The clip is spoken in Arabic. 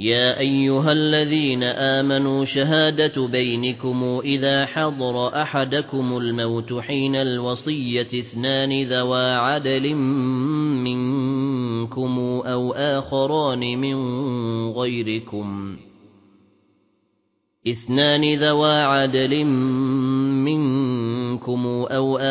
يا أيها الذين آمنوا شهادة بينكم إذا حضر أحدكم الموت حين الوصية اثنان ذوا عدل منكم أو آخران من غيركم. اثنان ذوا عدل منكم أو